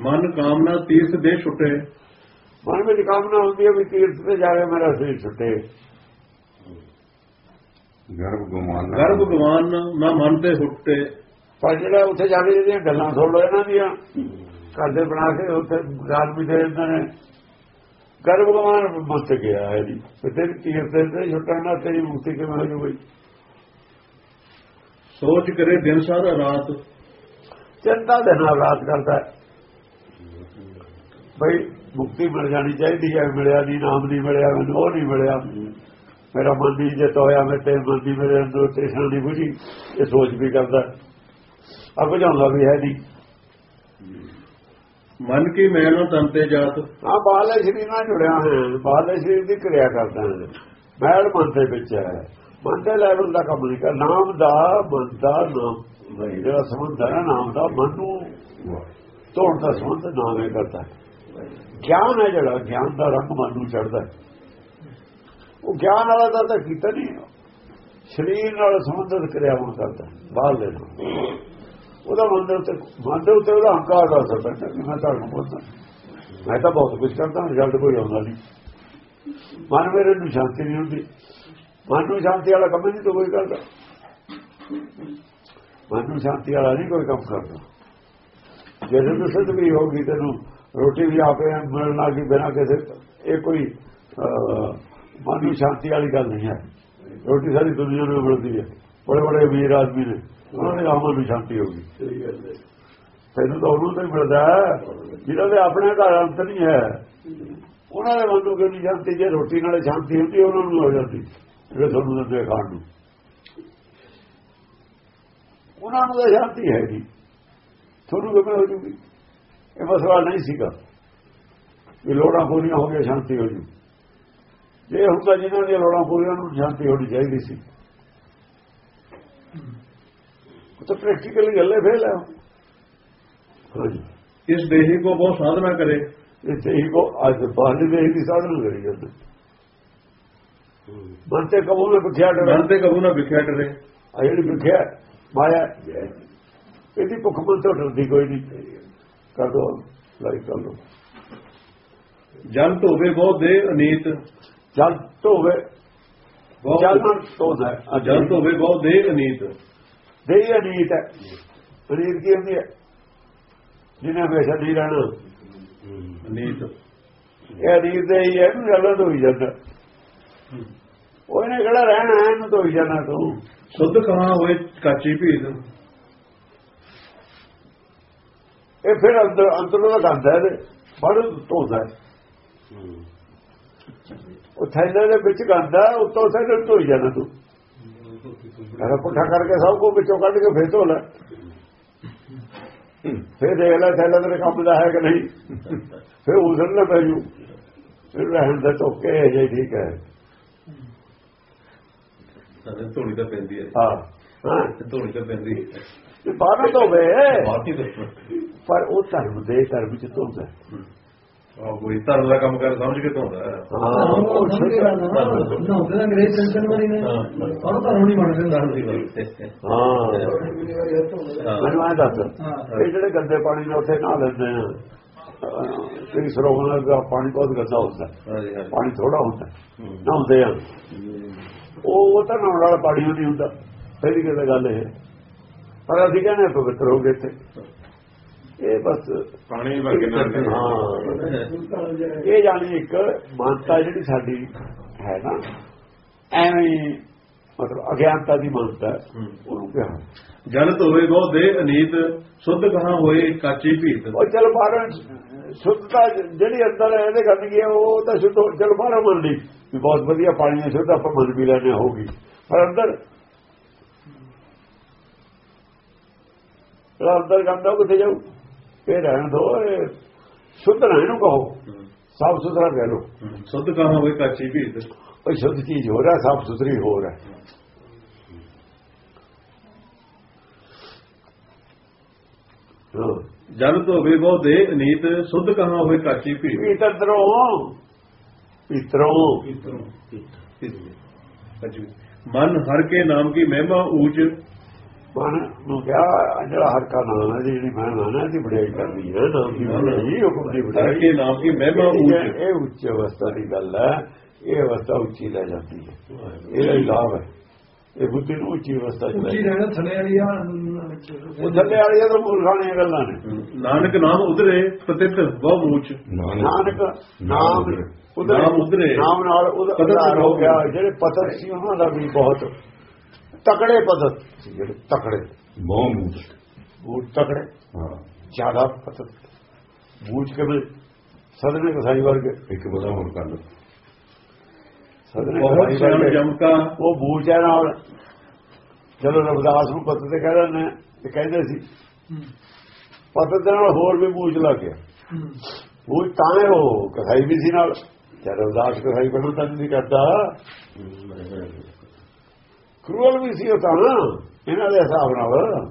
ਮਨ ਕਾਮਨਾ ਤੀਰਥ ਦੇ ਛੁੱਟੇ। ਮਨ ਵਿੱਚ ਕਾਮਨਾ ਹੁੰਦੀ ਹੈ ਵੀ ਤੀਰਥ ਤੇ ਜਾ ਕੇ ਮੇਰਾ ਸਰੀਰ ਛੁੱਟੇ। ਗਰਭ ਗੁਮਾਨ ਗਰਭ ਗਵਾਨ ਨਾ ਮਨ ਤੇ ਹੁੱਟੇ ਪਰ ਜਿਹੜਾ ਉੱਥੇ ਜਾ ਕੇ ਜਿਹੜੀਆਂ ਗੱਲਾਂ ਸੁਣ ਲੋ ਇਹਨਾਂ ਦੀਆਂ ਕਰਦੇ ਬਣਾ ਕੇ ਉੱਥੇ ਰਾਤ ਵੀ ਦੇ ਦਿੰਦੇ ਨੇ। ਗਰਭ ਗਵਾਨ ਮੁਕਤ ਗਿਆ ਹੈ ਜੀ। ਤੇ ਤੇਰੀ ਤੀਰਥ ਤੇ ਛੁੱਟਣਾ ਤੇਰੀ ਮੁਕਤੀ ਕਿਵੇਂ ਹੋ ਜੂਗੀ? ਸੋਚ ਕਰੇ ਦਿਨ ਸਾਰਾ ਰਾਤ। ਚਿੰਤਾ ਦੇ ਨਾਲ ਰਾਤ ਕਰਦਾ ਹੈ। ਬਈ ਮੁਕਤੀ ਮਿਲ ਜਾਣੀ ਚਾਹੀਦੀ ਹੈ ਮਿਲਿਆ ਨਹੀਂ ਨਾਮ ਨਹੀਂ ਮਿਲਿਆ ਮੈਨੂੰ ਉਹ ਨਹੀਂ ਮਿਲਿਆ। ਮੇਰਾ ਮਨ ਦੀ ਜਿੱਤ ਹੋਇਆ ਮੈਂ ਤੇ ਮਨ ਦੀ ਮੇਰੇ ਅੰਦਰ ਤ੍ਰਿਸ਼ਨਾ ਨਹੀਂ ਬੁਝੀ ਇਹ ਸੋਚ ਵੀ ਕਰਦਾ। ਆ ਬੁਝਾਉਂਦਾ ਵੀ ਹੈ ਨਹੀਂ। ਮਨ ਕੀ ਮੈਲ ਤਨ ਤੇ ਜਾਤ? ਆ ਬਾਹਲੇ ਸਰੀਰ ਨਾਲ ਜੁੜਿਆ ਹੋਇਆ ਬਾਹਲੇ ਸਰੀਰ ਦੀ ਕਿਰਿਆ ਕਰਦਾ ਹੈ। ਮੈਲ ਮਨ ਦੇ ਵਿੱਚ ਹੈ। ਮਨ ਦੇ ਲੈਵਲ ਦਾ ਕੰਮ ਨਹੀਂ ਕਰ ਨਾਮ ਦਾ ਮਨ ਦਾ ਨਾਮ। ਜਿਹੜਾ ਹੈ ਨਾ ਨਾਮ ਦਾ ਮਨ ਨੂੰ ਤੋੜ ਦਾ ਸੰਬੰਧ ਨਾਮ ਹੈ ਕਰਦਾ। ਹੈ ਗਿਆਨ ਹੈ ਜਿਹੜਾ, ਗਿਆਨ ਦਾ ਰੰਗ ਮਨ ਨੂੰ ਚੜਦਾ ਉਹ ਗਿਆਨ ਵਾਲਾ ਦਾ ਤਾਂ ਕੀਤਾ ਨਹੀਂ। ਸਰੀਰ ਨਾਲ ਸੰਬੰਧਿਤ ਕਿਰਿਆਵਾਂ ਕਰਦਾ ਬਾਹਰ ਦੇ ਨਾਲ ਉਹਦਾ ਮਨ ਦੇ ਉੱਤੇ ਮਨ ਦੇ ਉੱਤੇ ਉਹਦਾ ਹੰਕਾਰ ਦਾ ਅਸਰ ਪੈਂਦਾ ਮੈਂ ਤੁਹਾਨੂੰ ਬੋਲਦਾ ਮੈਂ ਤਾਂ ਬਹੁਤ ਕੁਝ ਕਰਦਾ ਰਿਜ਼ਲਟ ਕੋਈ ਆਉਂਦਾ ਨਹੀਂ। ਮਨ ਮੇਰੇ ਨੂੰ ਸ਼ਾਂਤੀ ਨਹੀਂ ਹੁੰਦੀ। ਮਨ ਨੂੰ ਸ਼ਾਂਤੀ ਵਾਲਾ ਕੰਮ ਨਹੀਂ ਤਾਂ ਕੋਈ ਕਰਦਾ। ਮਨ ਨੂੰ ਸ਼ਾਂਤੀ ਵਾਲਾ ਨਹੀਂ ਕੋਈ ਕੰਮ ਕਰਦਾ। ਜਦੋਂ ਤੋਂ ਸਿੱਧ ਵੀ ਹੋਗੀ ਤੈਨੂੰ ਰੋਟੀ ਵੀ ਆਪੇ ਮਿਲਣ ਲੱਗੀ ਬਿਨਾਂ ਕਿਸੇ ਇਹ ਕੋਈ ਮਨ ਨੂੰ ਸ਼ਾਂਤੀ ਵਾਲੀ ਗੱਲ ਨਹੀਂ ਹੈ। ਰੋਟੀ ਸਾਰੀ ਦੁਨੀਆ ਨੂੰ ਮਿਲਦੀ ਹੈ। ਬੜੇ ਬੜੇ ਵੀਰ ਆਦਮੀ ਨੇ। ਉਹਨਾਂ ਦੇ ਆਮਨ ਨੂੰ ਸ਼ਾਂਤੀ ਹੋਗੀ ਤੈਨੂੰ ਤਾਂ ਉਹਨੂੰ ਤਾਂ ਹੀ ਮਿਲਦਾ ਹੈ, ਜਿਹਨਾਂ ਦੇ ਆਪਣੇ ਘਰ ਅੰਤ ਨਹੀਂ ਹੈ। ਉਹਨਾਂ ਦੇ ਮਨ ਨੂੰ ਕਿਉਂ ਸ਼ਾਂਤੀ ਜੇ ਰੋਟੀ ਨਾਲੇ ਸ਼ਾਂਤੀ ਹੁੰਦੀ ਉਹਨਾਂ ਨੂੰ ਹੋ ਜਾਂਦੀ। ਜਿਹੜੇ ਤੁਹਾਨੂੰ ਦਿੰਦੇ ਖਾਣ ਨੂੰ। ਉਹਨਾਂ ਨੂੰ ਤਾਂ ਸ਼ਾਂਤੀ ਹੈ ਜੀ ਤੁਹਾਨੂੰ ਕਿਵੇਂ ਹੋ ਜੂਗੀ? ਇਹ ਮਸਲਾ ਨਹੀਂ ਸੀਗਾ ਵੀ ਲੋੜਾਂ ਪੂਰੀਆਂ ਹੋ ਗਈਆਂ ਸ਼ਾਂਤੀ ਹੋ ਜੂ। ਜੇ ਹੁੰਦਾ ਜਿਨ੍ਹਾਂ ਦੀਆਂ ਲੋੜਾਂ ਪੂਰੀਆਂ ਨੂੰ ਸ਼ਾਂਤੀ ਹੋਣੀ ਚਾਹੀਦੀ ਸੀ। ਉਹ ਤਾਂ ਪ੍ਰੈਕਟੀਕਲੀ ਗੱਲੇ ਫੇਲ ਹੈ ਇਸ ਦੇਹੀ ਕੋ ਬਹੁਤ ਸਾਧਨਾ ਕਰੇ। ਇਸ ਤੇ ਹੀ ਕੋ ਅੱਜ ਬਾਹਲੀ ਦੇ ਦੀ ਸਾਧਨ ਕਰੀ ਜਾਂਦੇ। ਮਨ ਤੇ ਕਬੂਲ ਨੇ ਵਿਖਿਆ ਡਰ। ਮਨ ਤੇ ਕਬੂ ਨਾ ਵਿਖਿਆ ਡਰੇ। ਆ ਜਿਹੜੀ ਵਿਖਿਆ ਮਾਇਆ। ਇਹਦੀ ਭੁੱਖ ਤੋਂ ਡਰਦੀ ਕੋਈ ਨਹੀਂ। ਕਰ ਦੋ ਲਾਈ ਕਰ ਲੋ ਜਲ ਧੋਵੇ ਬਹੁਤ ਦੇ ਅਨੀਤ। ਜਲ ਧੋਵੇ ਬਹੁਤ ਜਲ ਧੋਦਾ ਹੈ। ਜਲ ਧੋਵੇ ਬਹੁਤ ਦੇ ਅਨੀਤ। ਦੇਈ ਅਨੀਤ ਹੈ। ਅਨੀਤ ਕੀ ਹੁੰਦੀ ਹੈ? ਜਿਹਨੇ ਹਮੇਸ਼ਾ ਨਹੀਂ ਰਹਿਣਾ। ਅਨੀਤ। ਇਹ ਅਨੀਤ ਦੇ ਹੀ ਹੈ ਇਹਨੂੰ ਜਲਾਂ ਧੋਈ ਜਾਂਦਾ। ਉਹ ਇਹਨੇ ਕਿਹੜਾ ਰਹਿਣਾ ਇਹਨੂੰ ਧੋਈ ਜਾਣਾ ਤੂੰ। ਸੁੱਧ ਕਹਾ ਹੋਏ ਕਾਚੀ ਭੀਤ ਇਹ ਫਿਰ ਅੰਦਰ ਅੰਦਰੋਂ ਦਾ ਗੰਦ ਹੈ ਇਹਦੇ। ਬੜ ਧੋਦਾ ਹੈ। ਉਹ ਥੈਲੇ ਦੇ ਵਿੱਚ ਗੰਦ ਹੈ ਉੱਤੋਂ ਸੇ ਧੋਈ ਜਾਣਾ ਤੂੰ। ਅਰੇ ਪੁੱਠਾ ਕਰਕੇ ਸਭ ਕੋ ਵਿੱਚੋਂ ਕੱਢ ਕੇ ਫੇਰ ਧੋ ਲੈ। ਫੇਰ ਦੇਖ ਲੈ ਥੈਲਾ ਤੇਰੇ ਕੰਮ ਦਾ ਹੈ ਕਿ ਨਹੀਂ। ਫੇਰ ਉਸਨ ਨਾ ਪੈ ਜੂ। ਫਿਰ ਰਹਿਣ ਦੇ ਧੋਕੇ ਜੇ ਠੀਕ ਹੈ। ਧੋਣੀ ਤਾਂ ਪੈਂਦੀ ਹੈ। ਹਾਂ। ਹਾਂ। ਧੋਣੀ ਤਾਂ ਪੈਂਦੀ ਹੈ ਇਹ ਬਾਹਰ ਧੋਵੇ ਪਰ ਉਹ ਧਰਮ ਦੇ ਧਰਮ ਵਿੱਚ ਧੋਦਾ ਆਹ ਕੋਈ ਧਰਮ ਦਾ ਕੰਮ ਕਰ ਸਮਝ ਕੇ ਧੋਂਦਾ ਹੈ। ਉਹ ਤਾਂ ਅੰਗਰੇਜ਼ ਟੈਨਸ਼ਨ ਵਾਲੀ ਨੇ। ਉਹ ਤਾਂ ਨਹੀਂ ਬਣ ਦਿੰਦਾ ਹਾਂ। ਹਾਂ। ਮੈਨੂੰ ਐਂ ਦੱਸ। ਹਾਂ। ਇਹ ਜਿਹੜੇ ਗੰਦੇ ਪਾਣੀ ਨਾਲ ਉੱਥੇ ਨਹਾ ਲੈਂਦੇ ਆ। ਜਿਹੜੀ ਸਰੋਵਰ ਦਾ ਪਾਣੀ ਬਹੁਤ ਗੰਦਾ ਹੁੰਦਾ ਪਾਣੀ ਥੋੜਾ ਹੁੰਦਾ ਨਹਾਉਂਦੇ ਆ। ਉਹ ਉਹ ਤਾਂ ਵਾਲਾ ਪਾਣੀ ਨਹੀਂ ਹੁੰਦਾ। ਪਹਿਲੀ ਗੱਲ ਗੱਲ ਇਹ ਪਰ ਅਸੀਂ ਕਹਿੰਦੇ ਹਾਂ ਪਵਿੱਤਰ ਹੋ ਗਏ ਤੇ ਇਹ ਬਸ ਪਾਣੀ ਵਰਗੇ ਨਾਲ ਹਾਂ। ਇਹ ਜਾਣੀ ਇੱਕ ਮਾਨਤਾ ਜਿਹੜੀ ਸਾਡੀ ਹੈ ਨਾ ਐਵੇਂ ਹੀ ਮਤਲਬ ਅਗਿਆਨਤਾ ਦੀ ਮਾਨਤਾ ਹੈ, ਉਹਨੂੰ ਕਿਹਾ। ਜਲ ਧੋਵੇ ਬਹੁਤ ਦੇ ਅਨੀਤ ਸੁੱਧ ਕਹਾ ਹੋਏ ਕਾਚੀ ਭੀਤ। ਉਹ ਚਲ ਬਾਹਰੋਂ ਸ਼ੁੱਧਤਾ ਜਿਹੜੀ ਅੰਦਰ ਇਹਦੇ ਗੰਦਗੀ ਹੈ ਉਹ ਤਾਂ ਸ਼ੁੱਧ ਹੋ- ਚਲ ਬਾਹਰੋਂ ਮੰਨ ਲਈ। ਬਹੁਤ ਵਧੀਆ ਪਾਣੀ ਹੈ ਸ਼ੁੱਧ ਆਪਾਂ ਮੰਨ ਵੀ ਲੈਣੇ ਹੋਗੀ ਪਰ ਅੰਦਰ ਜਿਹੜਾ ਅੰਦਰ ਗੰਦਾ ਉਹ ਕਿੱਥੇ ਜਾਊ? ਇਹ ਰਹਿਣ ਦੋ ਇਹ ਸ਼ੁੱਧ ਨਾ ਇਹਨੂੰ ਕਹੋ। ਸਾਫ਼ ਸੁਥਰਾ ਕਹਿ ਲੋ ਸੁੱਧ ਕਹਾ ਹੋਏ ਕਾਚੀ ਭੀਤ ਉਹ ਸ਼ੁੱਧ ਚੀਜ਼ ਹੋ ਰਿਹਾ ਸਾਫ਼ ਸੁਥਰੀ ਹੋ। ਰਿਹਾ ਜਲ ਧੋਵੇ ਬਹੁਤ ਦੇ ਅਨੀਤ ਸੁੱਧ ਕਹਾ ਹੋਏ ਕਾਚੀ ਭੀਤ ਪੀਤਰੋਂ। ਪੀਤਰੋਂ। ਮਨ ਹਰ ਕੇ ਨਾਮ ਕੀ ਮਹਿਮਾ ਊਚ ਮਨ ਨੂੰ ਕਿਹਾ ਜਿਹੜਾ ਹਰ ਕਾ ਨਾਮ ਹੈ ਜਿਹੜੀ ਮੈਂ ਨਾਮ ਹੈ ਦੀ ਬੜਾਈ ਕਰਨੀ ਹੈ ਨਾਮ ਦੀ ਬੜਾਈ ਹੁਕਮ ਦੀ ਬੜਾਈ ਕੇ ਨਾਮ ਕੀ ਮਹਿਮਾ ਉੱਚ। ਇਹ ਉੱਚ ਅਵਸਥਾ ਦੀ ਗੱਲ ਹੈ ਇਹ ਅਵਸਥਾ ਉੱਚੀ ਲੈ ਜਾਂਦੀ ਹੈ। ਇਹਦਾ ਲਾਭ ਹੈ। ਇਹ ਬੁੱਧੀ ਨੂੰ ਉੱਚੀ ਅਵਸਥਾ ਚ ਲੈ ਉੱਚੀ ਜਾਂਦੀ ਰਹਿਣਾ ਥੱਲੇ ਵਾਲੀ ਆ ਹੈ। ਉਹ ਥੱਲੇ ਵਾਲੀਆਂ ਤਾਂ ਮੂਰਖਾਂ ਗੱਲਾਂ ਨੇ। ਨਾਨਕ ਨਾਮ ਉਧਰੇ ਪਤਿਤ ਬਹੁ ਉੱਚ ਨਾਨਕ ਨਾਮ ਉਧਰ। ਨਾਮ ਉਧਰੇ। ਨਾਮ ਨਾਲ ਉਧਾਰ ਹੋ ਗਿਆ। ਗਿਆ। ਜਿਹੜੇ ਪਤਨ ਸੀ ਉਹਨਾਂ ਦਾ ਵੀ ਬਹੁਤ ਤਕੜੇ ਸੀ ਜਿਹੜੇ ਤਕੜੇ ਬਹੁਤ ਉਹ ਤਕੜੇ। ਹਾਂ। ਜ਼ਿਆਦਾ ਪਤਨ ਬੂਝ ਕੇ ਮੈਂ ਸਦਨੇ ਕਸਾਈ ਵਰਗੇ। ਇੱਕ ਬੜਾ ਹੋਰ ਕਰ ਲਓ। ਸਦਨੇ ਬਹੁਤ ਕਸਾਈ ਸਿਆਣ ਵਰਗੇ। ਜਮਕਾ। ਉਹ ਬੂਝ ਹੈ ਨਾਲ। ਚਲੋ ਰਵਿਦਾਸ ਨੂੰ ਪਤਨ ਤੇ ਕਹਿੰਦੇ ਨੇ ਤੇ ਕਹਿੰਦੇ ਸੀ ਪਤਨ ਦੇ ਨਾਲ ਹੋਰ ਵੀ ਬੂਝ ਲੱਗ ਗਿਆ। ਬੂਝ ਤਾਂ ਹੈ ਉਹ ਕਸਾਈ ਵੀ ਸੀ ਨਾਲ। ਤੇ ਰਵਿਦਾਸ ਕਸਾਈ ਬਣਨ ਤਾਂ ਨਹੀਂ ਕਰਦਾ। ਕਰੂਅਲ ਵੀ ਸੀ ਉਹ ਤਾਂ। ਇਹਨਾਂ ਦੇ ਹਿਸਾਬ ਨਾਲ।